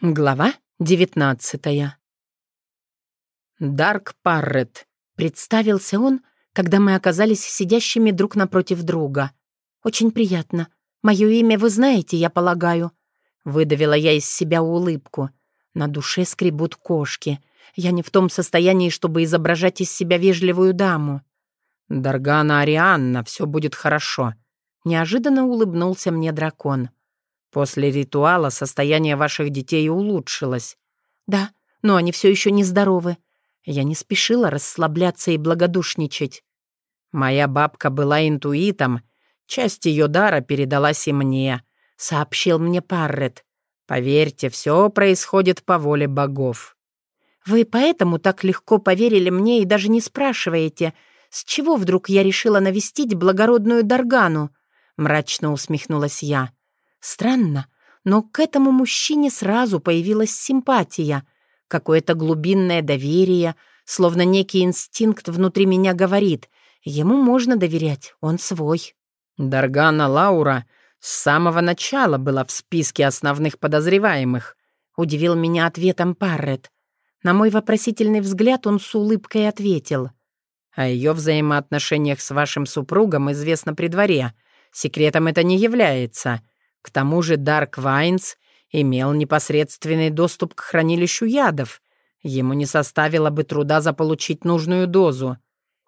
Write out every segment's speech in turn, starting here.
Глава девятнадцатая. «Дарк Паррет», — представился он, когда мы оказались сидящими друг напротив друга. «Очень приятно. Мое имя вы знаете, я полагаю». Выдавила я из себя улыбку. На душе скребут кошки. Я не в том состоянии, чтобы изображать из себя вежливую даму. «Даргана Арианна, все будет хорошо», — неожиданно улыбнулся мне дракон. После ритуала состояние ваших детей улучшилось. Да, но они все еще нездоровы. Я не спешила расслабляться и благодушничать. Моя бабка была интуитом, часть ее дара передалась и мне, сообщил мне Паррет. Поверьте, все происходит по воле богов. Вы поэтому так легко поверили мне и даже не спрашиваете, с чего вдруг я решила навестить благородную Даргану? Мрачно усмехнулась я. Странно, но к этому мужчине сразу появилась симпатия, какое-то глубинное доверие, словно некий инстинкт внутри меня говорит, ему можно доверять, он свой. Даргана Лаура с самого начала была в списке основных подозреваемых, удивил меня ответом Паррет. На мой вопросительный взгляд он с улыбкой ответил. О ее взаимоотношениях с вашим супругом известно при дворе. Секретом это не является. К тому же Дарк Вайнс имел непосредственный доступ к хранилищу ядов. Ему не составило бы труда заполучить нужную дозу.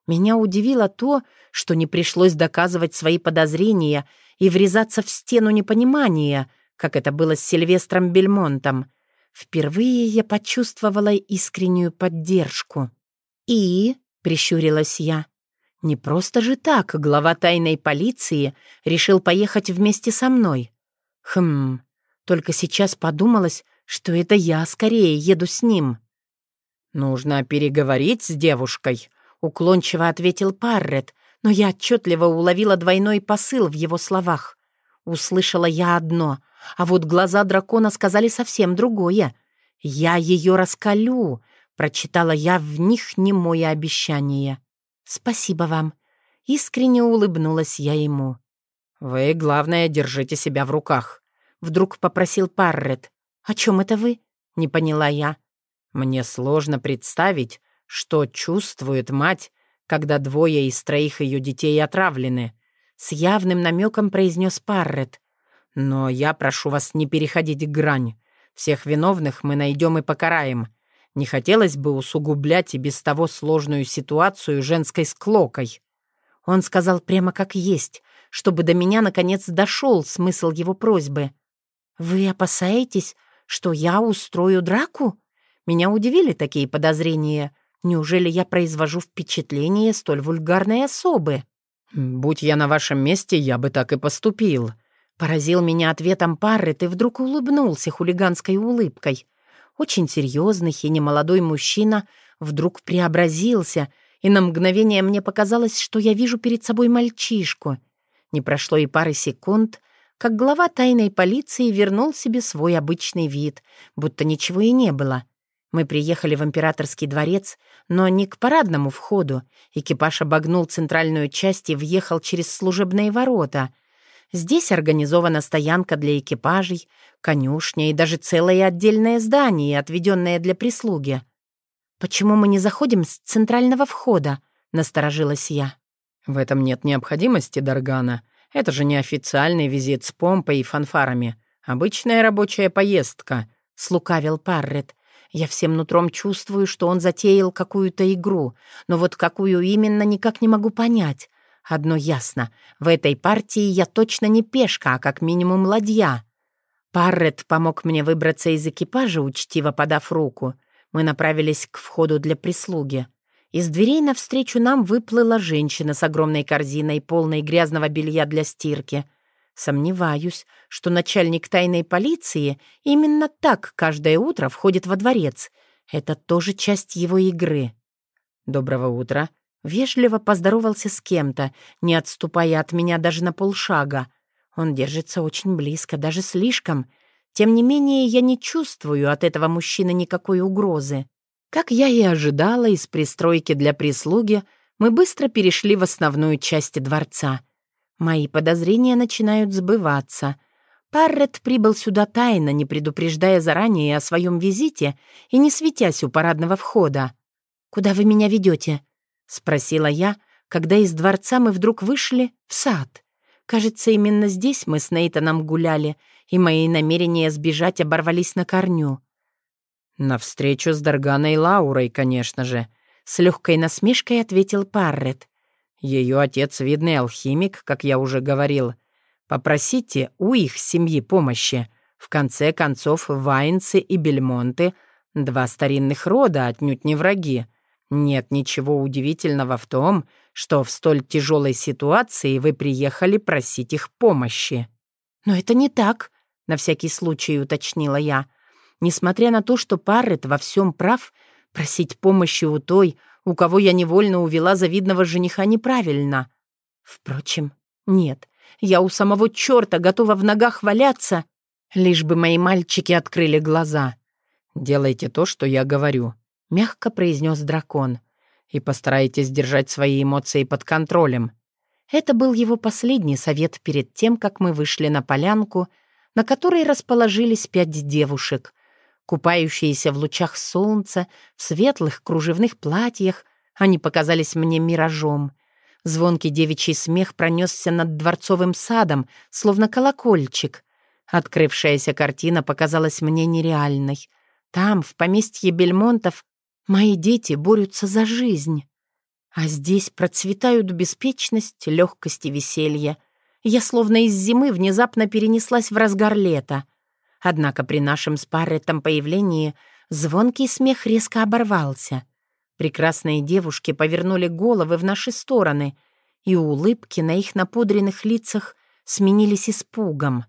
Меня удивило то, что не пришлось доказывать свои подозрения и врезаться в стену непонимания, как это было с Сильвестром Бельмонтом. Впервые я почувствовала искреннюю поддержку. «И?» — прищурилась я. «Не просто же так глава тайной полиции решил поехать вместе со мной. Хм, только сейчас подумалось, что это я скорее еду с ним. «Нужно переговорить с девушкой», — уклончиво ответил Паррет, но я отчетливо уловила двойной посыл в его словах. Услышала я одно, а вот глаза дракона сказали совсем другое. «Я ее раскалю», — прочитала я в них немое обещание. «Спасибо вам». Искренне улыбнулась я ему. «Вы, главное, держите себя в руках. Вдруг попросил Паррет. «О чем это вы?» — не поняла я. «Мне сложно представить, что чувствует мать, когда двое из троих ее детей отравлены», — с явным намеком произнес Паррет. «Но я прошу вас не переходить грань. Всех виновных мы найдем и покараем. Не хотелось бы усугублять и без того сложную ситуацию женской склокой». Он сказал прямо как есть, чтобы до меня наконец дошел смысл его просьбы. «Вы опасаетесь, что я устрою драку?» Меня удивили такие подозрения. Неужели я произвожу впечатление столь вульгарной особы? «Будь я на вашем месте, я бы так и поступил», Поразил меня ответом Паррет и вдруг улыбнулся хулиганской улыбкой. Очень серьезный и немолодой мужчина вдруг преобразился, и на мгновение мне показалось, что я вижу перед собой мальчишку. Не прошло и пары секунд, как глава тайной полиции вернул себе свой обычный вид, будто ничего и не было. Мы приехали в императорский дворец, но не к парадному входу. Экипаж обогнул центральную часть и въехал через служебные ворота. Здесь организована стоянка для экипажей, конюшня и даже целое отдельное здание, отведенное для прислуги. «Почему мы не заходим с центрального входа?» — насторожилась я. «В этом нет необходимости, Даргана. Это же не официальный визит с помпой и фанфарами. Обычная рабочая поездка», — слукавил Паррет. «Я всем нутром чувствую, что он затеял какую-то игру, но вот какую именно никак не могу понять. Одно ясно, в этой партии я точно не пешка, а как минимум ладья». Паррет помог мне выбраться из экипажа, учтиво подав руку. Мы направились к входу для прислуги. Из дверей навстречу нам выплыла женщина с огромной корзиной, полной грязного белья для стирки. Сомневаюсь, что начальник тайной полиции именно так каждое утро входит во дворец. Это тоже часть его игры. «Доброго утра», Вежливо поздоровался с кем-то, не отступая от меня даже на полшага. Он держится очень близко, даже слишком. Тем не менее, я не чувствую от этого мужчины никакой угрозы. Как я и ожидала, из пристройки для прислуги мы быстро перешли в основную часть дворца. Мои подозрения начинают сбываться. Паррет прибыл сюда тайно, не предупреждая заранее о своем визите и не светясь у парадного входа. «Куда вы меня ведете?» — спросила я, когда из дворца мы вдруг вышли в сад. Кажется, именно здесь мы с Нейтаном гуляли, и мои намерения сбежать оборвались на корню. «На встречу с Дарганой Лаурой, конечно же», — с легкой насмешкой ответил Паррет. Ее отец — видный алхимик, как я уже говорил. Попросите у их семьи помощи. В конце концов, Вайнцы и Бельмонты — два старинных рода, отнюдь не враги. Нет ничего удивительного в том, что в столь тяжелой ситуации вы приехали просить их помощи. «Но это не так», — на всякий случай уточнила я. Несмотря на то, что Паррет во всем прав, просить помощи у той, у кого я невольно увела завидного жениха неправильно. Впрочем, нет, я у самого черта готова в ногах валяться, лишь бы мои мальчики открыли глаза. «Делайте то, что я говорю», — мягко произнес дракон. «И постарайтесь держать свои эмоции под контролем». Это был его последний совет перед тем, как мы вышли на полянку, на которой расположились пять девушек, купающиеся в лучах солнца, в светлых кружевных платьях. Они показались мне миражом. Звонкий девичий смех пронесся над дворцовым садом, словно колокольчик. Открывшаяся картина показалась мне нереальной. Там, в поместье Бельмонтов, мои дети борются за жизнь. А здесь процветают беспечность, легкость и веселье. Я словно из зимы внезапно перенеслась в разгар лета. Однако при нашем с Парретом появлении звонкий смех резко оборвался. Прекрасные девушки повернули головы в наши стороны, и улыбки на их напудренных лицах сменились испугом.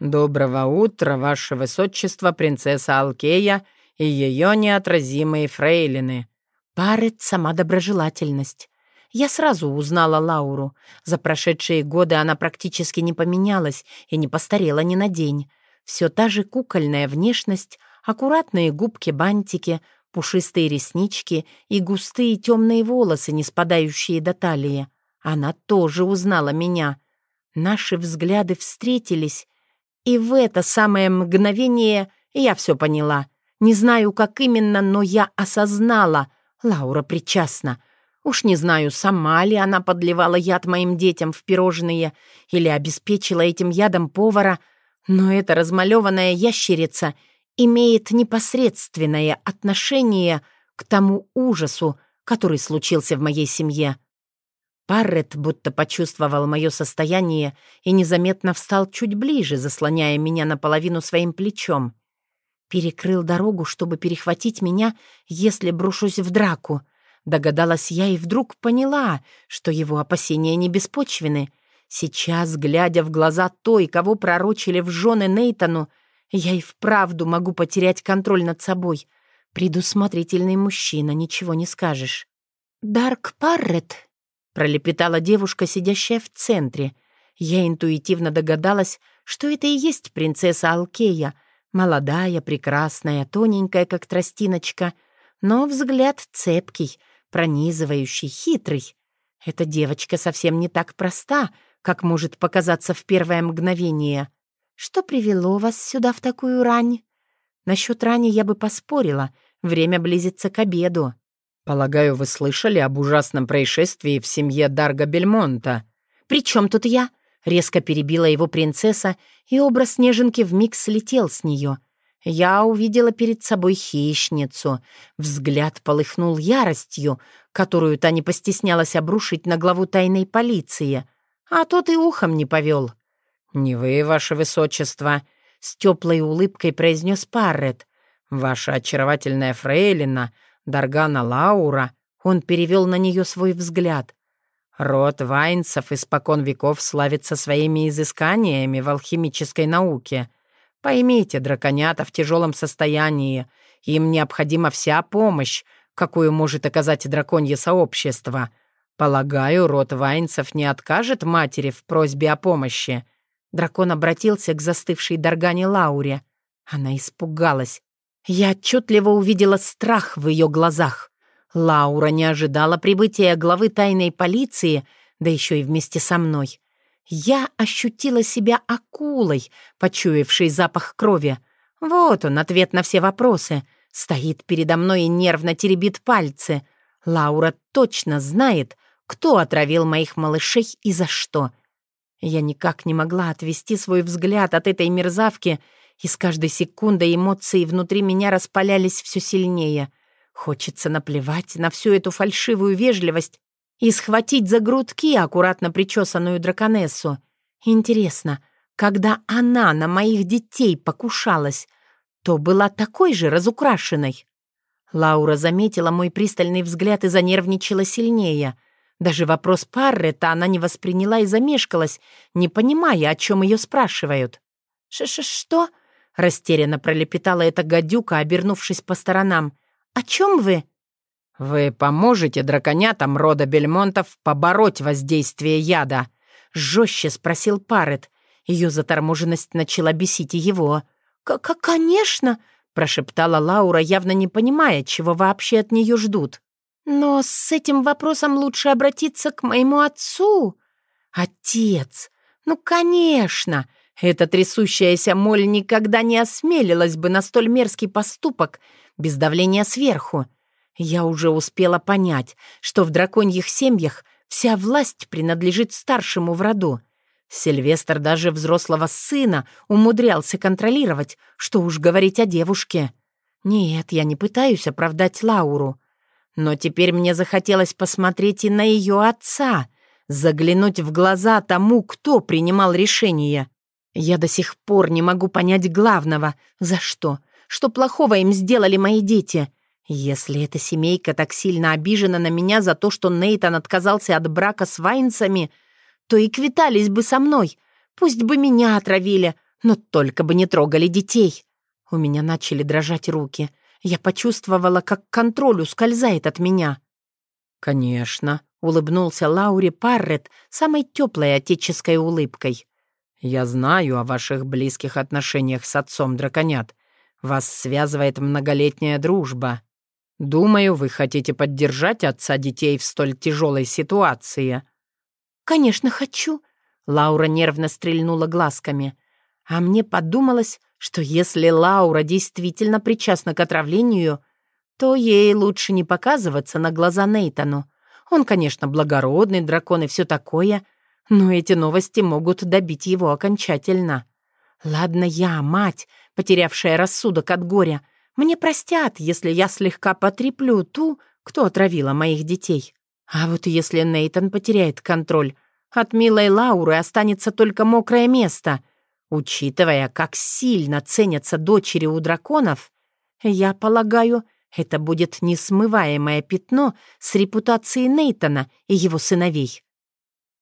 «Доброго утра, ваше высочество, принцесса Алкея и ее неотразимые фрейлины!» Парет сама доброжелательность. Я сразу узнала Лауру. За прошедшие годы она практически не поменялась и не постарела ни на день. Все та же кукольная внешность, аккуратные губки-бантики, пушистые реснички и густые темные волосы, не спадающие до талии. Она тоже узнала меня. Наши взгляды встретились, и в это самое мгновение я все поняла. Не знаю, как именно, но я осознала. Лаура причастна. Уж не знаю, сама ли она подливала яд моим детям в пирожные или обеспечила этим ядом повара, но эта размалеванная ящерица — имеет непосредственное отношение к тому ужасу, который случился в моей семье. Паррет будто почувствовал мое состояние и незаметно встал чуть ближе, заслоняя меня наполовину своим плечом. Перекрыл дорогу, чтобы перехватить меня, если брошусь в драку. Догадалась я и вдруг поняла, что его опасения не беспочвены. Сейчас, глядя в глаза той, кого пророчили в жены Нейтану, я и вправду могу потерять контроль над собой. Предусмотрительный мужчина, ничего не скажешь. «Дарк Паррет», — пролепетала девушка, сидящая в центре. Я интуитивно догадалась, что это и есть принцесса Алкея, молодая, прекрасная, тоненькая, как тростиночка, но взгляд цепкий, пронизывающий, хитрый. Эта девочка совсем не так проста, как может показаться в первое мгновение. Что привело вас сюда в такую рань? Насчет рани я бы поспорила. Время близится к обеду. Полагаю, вы слышали об ужасном происшествии в семье Дарга Бельмонта. При чем тут я? Резко перебила его принцесса, и образ неженки вмиг слетел с нее. Я увидела перед собой хищницу. Взгляд полыхнул яростью, которую та не постеснялась обрушить на главу тайной полиции. А тот и ухом не повел. «Не вы, ваше высочество», — с теплой улыбкой произнес Паррет. «Ваша очаровательная фрейлина, Даргана Лаура». Он перевел на нее свой взгляд. «Род Вайнцев испокон веков славится своими изысканиями в алхимической науке. Поймите, драконята в тяжелом состоянии. Им необходима вся помощь, какую может оказать драконье сообщество. Полагаю, род Вайнцев не откажет матери в просьбе о помощи». Дракон обратился к застывшей Даргане Лауре. Она испугалась. Я отчетливо увидела страх в ее глазах. Лаура не ожидала прибытия главы тайной полиции, да еще и вместе со мной. я ощутила себя акулой, почуявшей запах крови. Вот он, ответ на все вопросы. Стоит передо мной и нервно теребит пальцы. Лаура точно знает, кто отравил моих малышей и за что. Я никак не могла отвести свой взгляд от этой мерзавки, и с каждой секундой эмоции внутри меня распалялись все сильнее. Хочется наплевать на всю эту фальшивую вежливость и схватить за грудки аккуратно причесанную драконессу. Интересно, когда она на моих детей покушалась, то была такой же разукрашенной. Лаура заметила мой пристальный взгляд и занервничала сильнее. Даже вопрос Паррета она не восприняла и замешкалась, не понимая, о чем ее спрашивают. «Ш-ш-что?» — растерянно пролепетала эта гадюка, обернувшись по сторонам. «О чем вы?» «Вы поможете драконятам рода Бельмонтов побороть воздействие яда?» — жестче спросил Парет. Ее заторможенность начала бесить и его. «Конечно!» — прошептала Лаура, явно не понимая, чего вообще от нее ждут. «Но с этим вопросом лучше обратиться к моему отцу». «Отец! Ну, конечно! Эта трясущаяся моль никогда не осмелилась бы на столь мерзкий поступок без давления сверху. Я уже успела понять, что в драконьих семьях вся власть принадлежит старшему в роду. Сильвестр даже взрослого сына умудрялся контролировать, что уж говорить о девушке. Нет, я не пытаюсь оправдать Лауру. Но теперь мне захотелось посмотреть и на ее отца, заглянуть в глаза тому, кто принимал решение. Я до сих пор не могу понять главного. За что? Что плохого им сделали мои дети? Если эта семейка так сильно обижена на меня за то, что Нейтан отказался от брака с Вайнсами, то и квитались бы со мной. Пусть бы меня отравили, но только бы не трогали детей. У меня начали дрожать руки. Я почувствовала, как контроль ускользает от меня. «Конечно», — улыбнулся Лаури Паррет самой теплой отеческой улыбкой. «Я знаю о ваших близких отношениях с отцом драконят. Вас связывает многолетняя дружба. Думаю, вы хотите поддержать отца детей в столь тяжелой ситуации». «Конечно, хочу», — Лаура нервно стрельнула глазками. А мне подумалось, что если Лаура действительно причастна к отравлению, то ей лучше не показываться на глаза Нейтану. Он, конечно, благородный дракон и все такое, но эти новости могут добить его окончательно. Ладно я, мать, потерявшая рассудок от горя, мне простят, если я слегка потреплю ту, кто отравила моих детей. А вот если Нейтан потеряет контроль, от милой Лауры останется только мокрое место. Учитывая, как сильно ценятся дочери у драконов, я полагаю, это будет несмываемое пятно с репутацией Нейтана и его сыновей.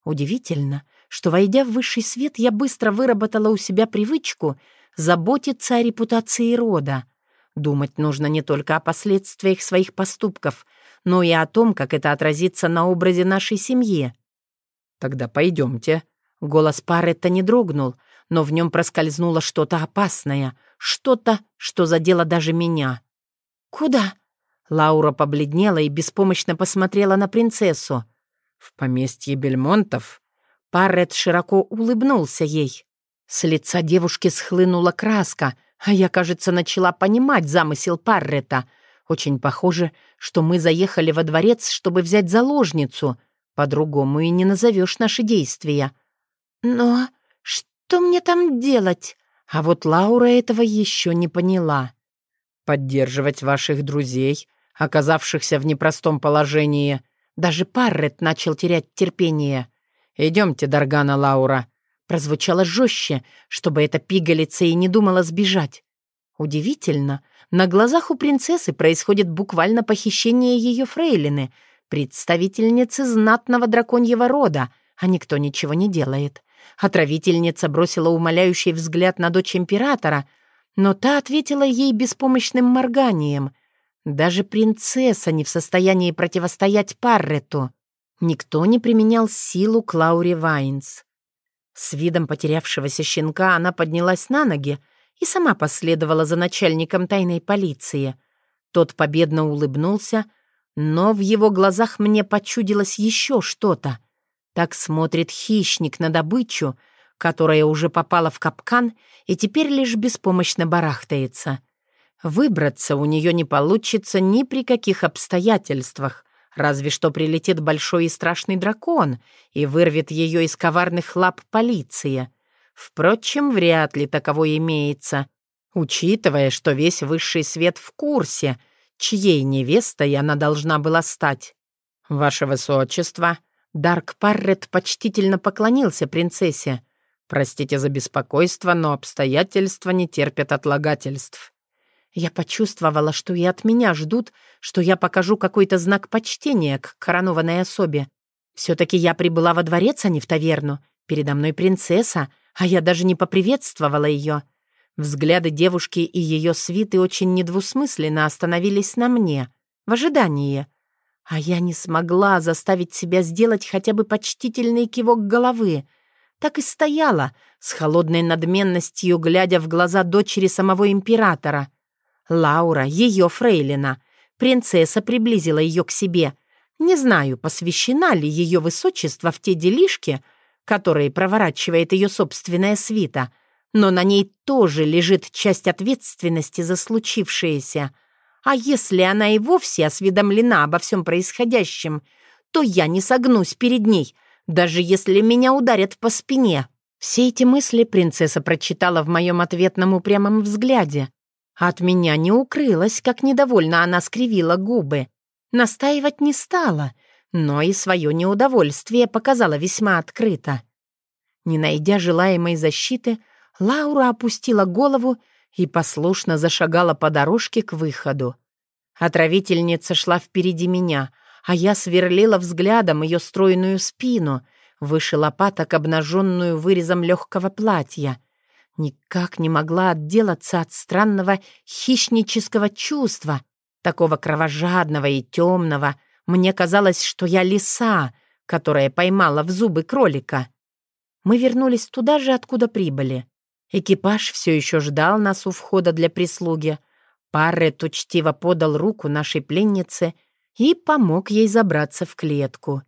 Удивительно, что, войдя в высший свет, я быстро выработала у себя привычку заботиться о репутации рода. Думать нужно не только о последствиях своих поступков, но и о том, как это отразится на образе нашей семьи. «Тогда пойдемте». Голос Паретта не дрогнул, но в нем проскользнуло что-то опасное, что-то, что задело даже меня. «Куда?» Лаура побледнела и беспомощно посмотрела на принцессу. «В поместье Бельмонтов?» Паррет широко улыбнулся ей. С лица девушки схлынула краска, а я, кажется, начала понимать замысел Паррета. Очень похоже, что мы заехали во дворец, чтобы взять заложницу. По-другому и не назовешь наши действия. Но что мне там делать? А вот Лаура этого еще не поняла. Поддерживать ваших друзей, оказавшихся в непростом положении. Даже Паррет начал терять терпение. «Идемте, Даргана Лаура». Прозвучало жестче, чтобы эта пигалица и не думала сбежать. Удивительно, на глазах у принцессы происходит буквально похищение ее фрейлины, представительницы знатного драконьего рода, а никто ничего не делает. Отравительница бросила умоляющий взгляд на дочь императора, но та ответила ей беспомощным морганием — даже принцесса не в состоянии противостоять Паррету. Никто не применял силу Клаури Вайнс. С видом потерявшегося щенка она поднялась на ноги и сама последовала за начальником тайной полиции. Тот победно улыбнулся, но в его глазах мне почудилось еще что-то. Так смотрит хищник на добычу, которая уже попала в капкан и теперь лишь беспомощно барахтается. Выбраться у нее не получится ни при каких обстоятельствах, разве что прилетит большой и страшный дракон и вырвет ее из коварных лап полиция. Впрочем, вряд ли таково имеется, учитывая, что весь высший свет в курсе, чьей невестой она должна была стать. «Ваше Высочество!» Дарк Паррет почтительно поклонился принцессе. «Простите за беспокойство, но обстоятельства не терпят отлагательств». Я почувствовала, что и от меня ждут, что я покажу какой-то знак почтения к коронованной особе. Все-таки я прибыла во дворец, а не в таверну. Передо мной принцесса, а я даже не поприветствовала ее. Взгляды девушки и ее свиты очень недвусмысленно остановились на мне, в ожидании. А я не смогла заставить себя сделать хотя бы почтительный кивок головы. Так и стояла, с холодной надменностью, глядя в глаза дочери самого императора. Лаура, ее фрейлина. Принцесса приблизила ее к себе. Не знаю, посвящена ли ее высочество в те делишки, которые проворачивает ее собственная свита, но на ней тоже лежит часть ответственности за случившееся. А если она и вовсе осведомлена обо всем происходящем, то я не согнусь перед ней, даже если меня ударят по спине. Все эти мысли принцесса прочитала в моем ответном упрямом взгляде. От меня не укрылась, как недовольно она скривила губы. Настаивать не стала, но и свое неудовольствие показала весьма открыто. Не найдя желаемой защиты, Лаура опустила голову и послушно зашагала по дорожке к выходу. Отравительница шла впереди меня, а я сверлила взглядом ее стройную спину, выше лопаток, обнаженную вырезом легкого платья. Никак не могла отделаться от странного хищнического чувства, такого кровожадного и темного. Мне казалось, что я лиса, которая поймала в зубы кролика. Мы вернулись туда же, откуда прибыли. Экипаж все еще ждал нас у входа для прислуги. Паррет учтиво подал руку нашей пленнице и помог ей забраться в клетку.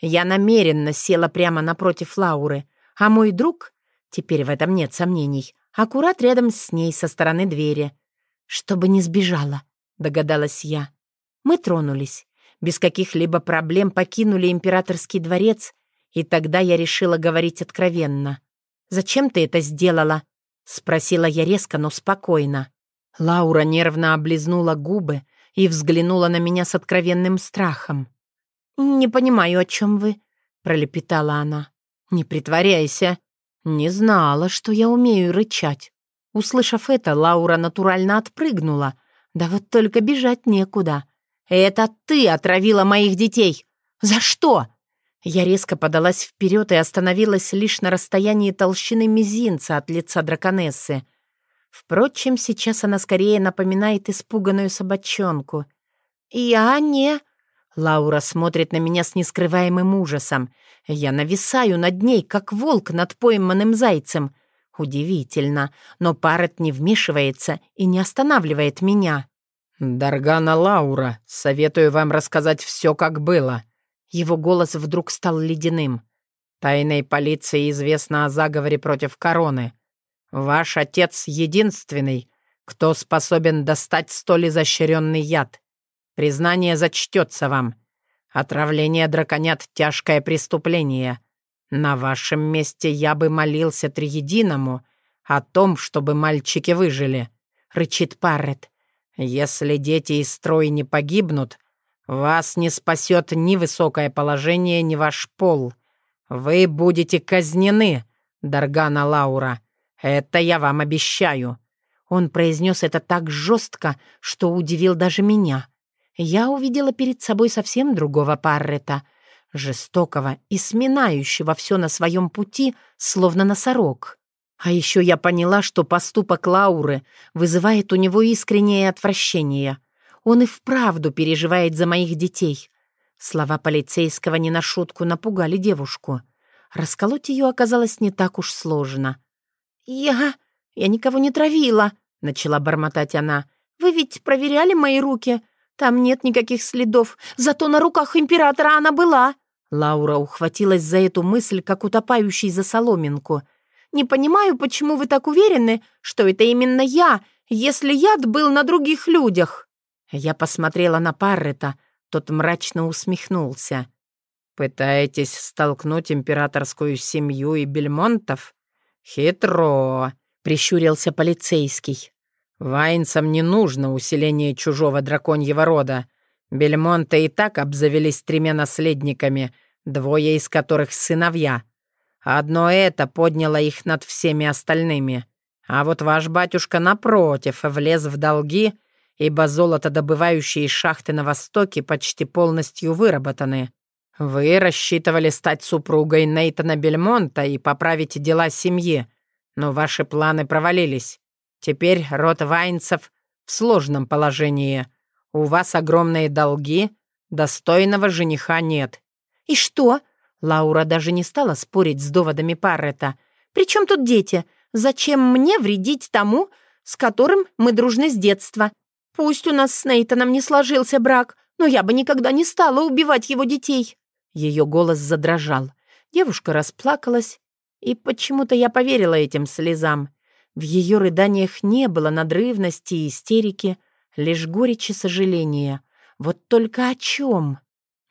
Я намеренно села прямо напротив Лауры, а мой друг Теперь в этом нет сомнений. Аккурат рядом с ней со стороны двери. «Чтобы не сбежала», — догадалась я. Мы тронулись. Без каких-либо проблем покинули императорский дворец, и тогда я решила говорить откровенно. «Зачем ты это сделала?» — спросила я резко, но спокойно. Лаура нервно облизнула губы и взглянула на меня с откровенным страхом. «Не понимаю, о чем вы», — пролепетала она. «Не притворяйся», не знала, что я умею рычать. Услышав это, Лаура натурально отпрыгнула. Да вот только бежать некуда. «Это ты отравила моих детей! За что?» Я резко подалась вперед и остановилась лишь на расстоянии толщины мизинца от лица драконессы. Впрочем, сейчас она скорее напоминает испуганную собачонку. «Я не...» Лаура смотрит на меня с нескрываемым ужасом. Я нависаю над ней, как волк над пойманным зайцем. Удивительно, но Парет не вмешивается и не останавливает меня. «Даргана Лаура, советую вам рассказать все, как было». Его голос вдруг стал ледяным. «Тайной полиции известно о заговоре против короны. Ваш отец единственный, кто способен достать столь изощренный яд. Признание зачтется вам. Отравление драконят — тяжкое преступление. На вашем месте я бы молился Триединому о том, чтобы мальчики выжили», — рычит Паррет. «Если дети из строя не погибнут, вас не спасет ни высокое положение, ни ваш пол. Вы будете казнены, Даргана Лаура. Это я вам обещаю». Он произнес это так жестко, что удивил даже меня я увидела перед собой совсем другого Паррета, жестокого и сминающего все на своем пути, словно носорог. А еще я поняла, что поступок Лауры вызывает у него искреннее отвращение. Он и вправду переживает за моих детей. Слова полицейского не на шутку напугали девушку. Расколоть ее оказалось не так уж сложно. «Я... я никого не травила», — начала бормотать она. «Вы ведь проверяли мои руки? Там нет никаких следов, зато на руках императора она была. Лаура ухватилась за эту мысль, как утопающий за соломинку. «Не понимаю, почему вы так уверены, что это именно я, если яд был на других людях?» Я посмотрела на Паррета, тот мрачно усмехнулся. «Пытаетесь столкнуть императорскую семью и бельмонтов? Хитро!» — прищурился полицейский. «Вайнцам не нужно усиление чужого драконьего рода. Бельмонты и так обзавелись тремя наследниками, двое из которых сыновья. Одно это подняло их над всеми остальными. А вот ваш батюшка, напротив, влез в долги, ибо золотодобывающие шахты на Востоке почти полностью выработаны. Вы рассчитывали стать супругой Нейтана Бельмонта и поправить дела семьи, но ваши планы провалились. Теперь род Вайнцев в сложном положении. У вас огромные долги, достойного жениха нет». «И что?» Лаура даже не стала спорить с доводами Паррета. «При чем тут дети? Зачем мне вредить тому, с которым мы дружны с детства? Пусть у нас с Нейтаном не сложился брак, но я бы никогда не стала убивать его детей». Ее голос задрожал. Девушка расплакалась, и почему-то я поверила этим слезам. В ее рыданиях не было надрывности и истерики, лишь горечь и сожаление. Вот только о чем?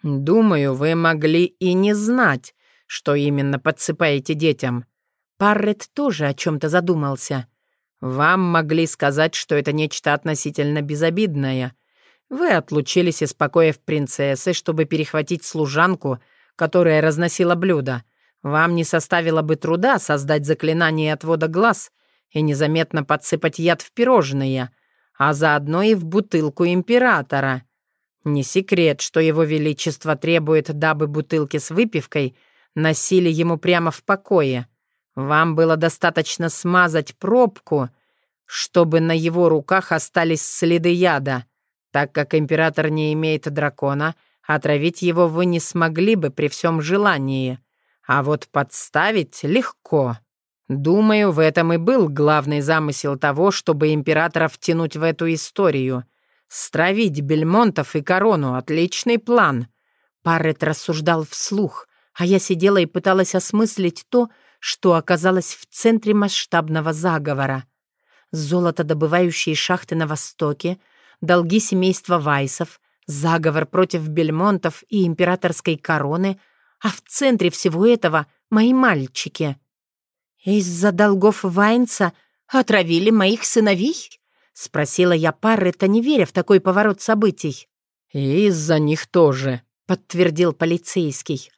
«Думаю, вы могли и не знать, что именно подсыпаете детям». Паррет тоже о чем-то задумался. «Вам могли сказать, что это нечто относительно безобидное, вы отлучились из покоев принцессы, чтобы перехватить служанку, которая разносила блюда. Вам не составило бы труда создать заклинание отвода глаз и незаметно подсыпать яд в пирожные, а заодно и в бутылку императора. Не секрет, что его величество требует, дабы бутылки с выпивкой носили ему прямо в покое. Вам было достаточно смазать пробку, чтобы на его руках остались следы яда. Так как император не имеет дракона, отравить его вы не смогли бы при всем желании. А вот подставить легко. Думаю, в этом и был главный замысел того, чтобы императора втянуть в эту историю. Стравить Бельмонтов и корону — отличный план. Паррет рассуждал вслух, а я сидела и пыталась осмыслить то, что оказалось в центре масштабного заговора. Золотодобывающие шахты на Востоке — долги семейства Вайсов, заговор против Бельмонтов и императорской короны, а в центре всего этого — мои мальчики. «Из-за долгов Вайнца отравили моих сыновей?» — спросила я Паррета, не веря в такой поворот событий. «И из-за них тоже», — подтвердил полицейский.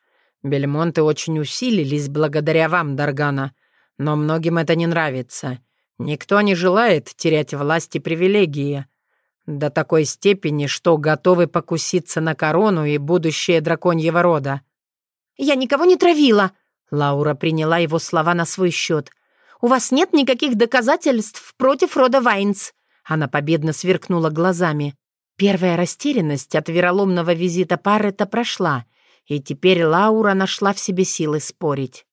«Бельмонты очень усилились благодаря вам, Даргана, но многим это не нравится. Никто не желает терять власть и привилегии. До такой степени, что готовы покуситься на корону и будущее драконьего рода. «Я никого не травила!» Лаура приняла его слова на свой счет. «У вас нет никаких доказательств против рода Вайнс!» Она победно сверкнула глазами. Первая растерянность от вероломного визита Паррета прошла, и теперь Лаура нашла в себе силы спорить.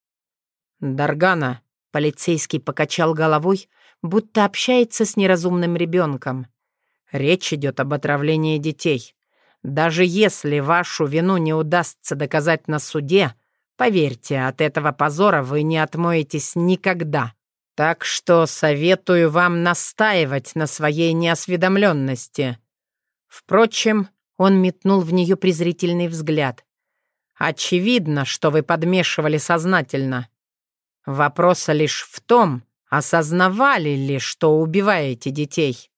«Даргана!» — полицейский покачал головой, будто общается с неразумным ребенком. Речь идет об отравлении детей. Даже если вашу вину не удастся доказать на суде, поверьте, от этого позора вы не отмоетесь никогда. Так что советую вам настаивать на своей неосведомленности. Впрочем, он метнул в нее презрительный взгляд. Очевидно, что вы подмешивали сознательно. Вопрос лишь в том, осознавали ли, что убиваете детей.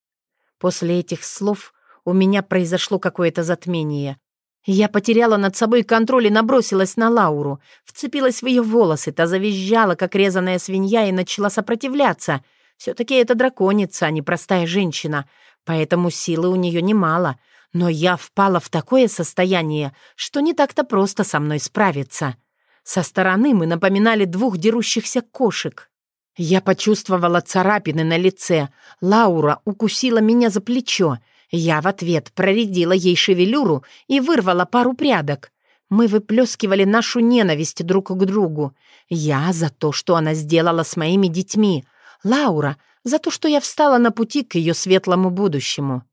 После этих слов у меня произошло какое-то затмение. Я потеряла над собой контроль и набросилась на Лауру, вцепилась в ее волосы, та завизжала, как резаная свинья, и начала сопротивляться. Все-таки это драконица, а не простая женщина, поэтому силы у нее немало. Но я впала в такое состояние, что не так-то просто со мной справиться. Со стороны мы напоминали двух дерущихся кошек. Я почувствовала царапины на лице. Лаура укусила меня за плечо. Я в ответ проредила ей шевелюру и вырвала пару прядок. Мы выплескивали нашу ненависть друг к другу. Я за то, что она сделала с моими детьми. Лаура за то, что я встала на пути к ее светлому будущему.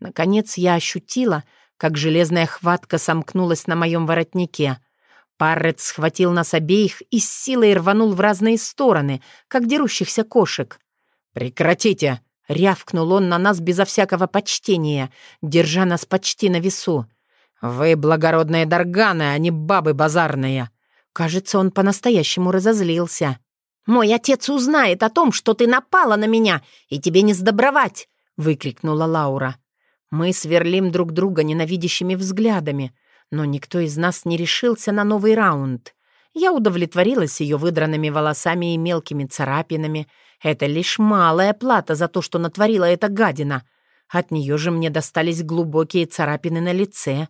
Наконец я ощутила, как железная хватка сомкнулась на моем воротнике. Паррет схватил нас обеих и с силой рванул в разные стороны, как дерущихся кошек. «Прекратите!» — рявкнул он на нас безо всякого почтения, держа нас почти на весу. «Вы благородные дарганы, а не бабы базарные!» Кажется, он по-настоящему разозлился. «Мой отец узнает о том, что ты напала на меня, и тебе не сдобровать!» — выкрикнула Лаура. Мы сверлим друг друга ненавидящими взглядами, но никто из нас не решился на новый раунд. Я удовлетворилась ее выдранными волосами и мелкими царапинами. Это лишь малая плата за то, что натворила эта гадина. От нее же мне достались глубокие царапины на лице.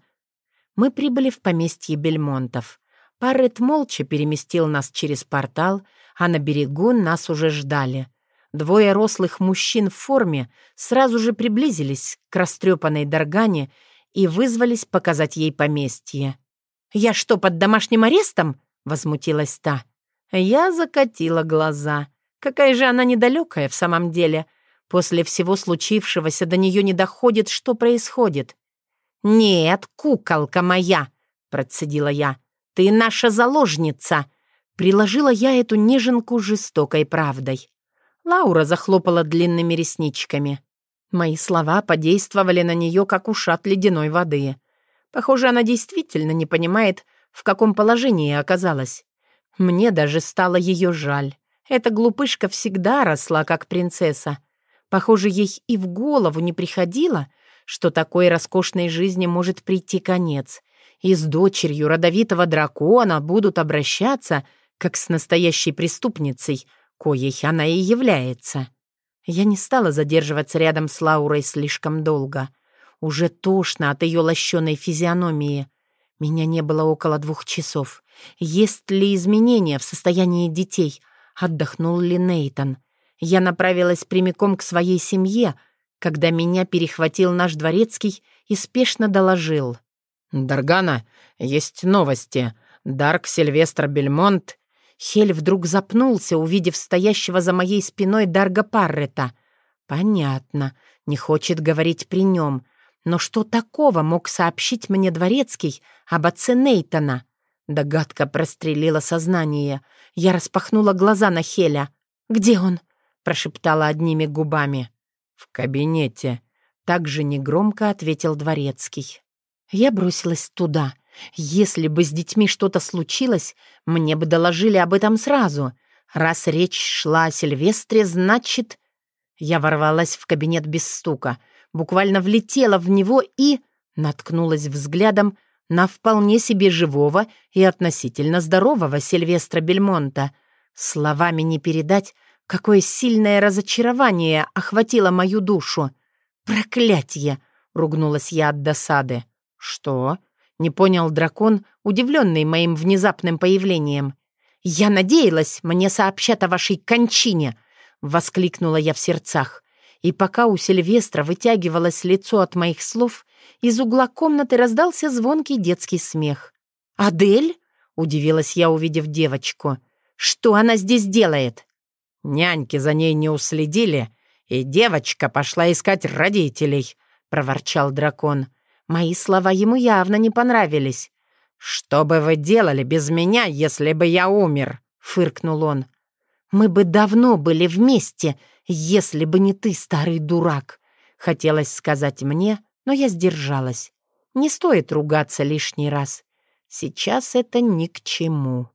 Мы прибыли в поместье Бельмонтов. Паррет молча переместил нас через портал, а на берегу нас уже ждали. Двое рослых мужчин в форме сразу же приблизились к растрепанной Даргане и вызвались показать ей поместье. «Я что, под домашним арестом?» — возмутилась та. Я закатила глаза. Какая же она недалекая в самом деле. После всего случившегося до нее не доходит, что происходит. «Нет, куколка моя!» — процедила я. «Ты наша заложница!» Приложила я эту неженку жестокой правдой. Лаура захлопала длинными ресничками. Мои слова подействовали на нее, как ушат ледяной воды. Похоже, она действительно не понимает, в каком положении оказалась. Мне даже стало ее жаль. Эта глупышка всегда росла, как принцесса. Похоже, ей и в голову не приходило, что такой роскошной жизни может прийти конец, и с дочерью родовитого дракона будут обращаться, как с настоящей преступницей, коей она и является. Я не стала задерживаться рядом с Лаурой слишком долго. Уже тошно от ее лощеной физиономии. Меня не было около двух часов. Есть ли изменения в состоянии детей? Отдохнул ли Нейтон? Я направилась прямиком к своей семье, когда меня перехватил наш дворецкий и спешно доложил. «Даргана, есть новости. Дарк Сильвестр Бельмонт Хель вдруг запнулся, увидев стоящего за моей спиной Дарга Паррета. «Понятно, не хочет говорить при нем. Но что такого мог сообщить мне Дворецкий об отце Нейтона?» Догадка прострелила сознание. Я распахнула глаза на Хеля. «Где он?» — прошептала одними губами. «В кабинете», — также негромко ответил Дворецкий. Я бросилась туда — если бы с детьми что-то случилось, мне бы доложили об этом сразу. Раз речь шла о Сильвестре, значит... Я ворвалась в кабинет без стука, буквально влетела в него и... наткнулась взглядом на вполне себе живого и относительно здорового Сильвестра Бельмонта. Словами не передать, какое сильное разочарование охватило мою душу. «Проклятье!» — ругнулась я от досады. «Что?» Не понял дракон, удивленный моим внезапным появлением. «Я надеялась, мне сообщат о вашей кончине!» — воскликнула я в сердцах. И пока у Сильвестра вытягивалось лицо от моих слов, из угла комнаты раздался звонкий детский смех. «Адель?» — удивилась я, увидев девочку. «Что она здесь делает?» «Няньки за ней не уследили, и девочка пошла искать родителей», — проворчал дракон. Мои слова ему явно не понравились. «Что бы вы делали без меня, если бы я умер?» — фыркнул он. «Мы бы давно были вместе, если бы не ты, старый дурак», — хотелось сказать мне, но я сдержалась. Не стоит ругаться лишний раз. Сейчас это ни к чему.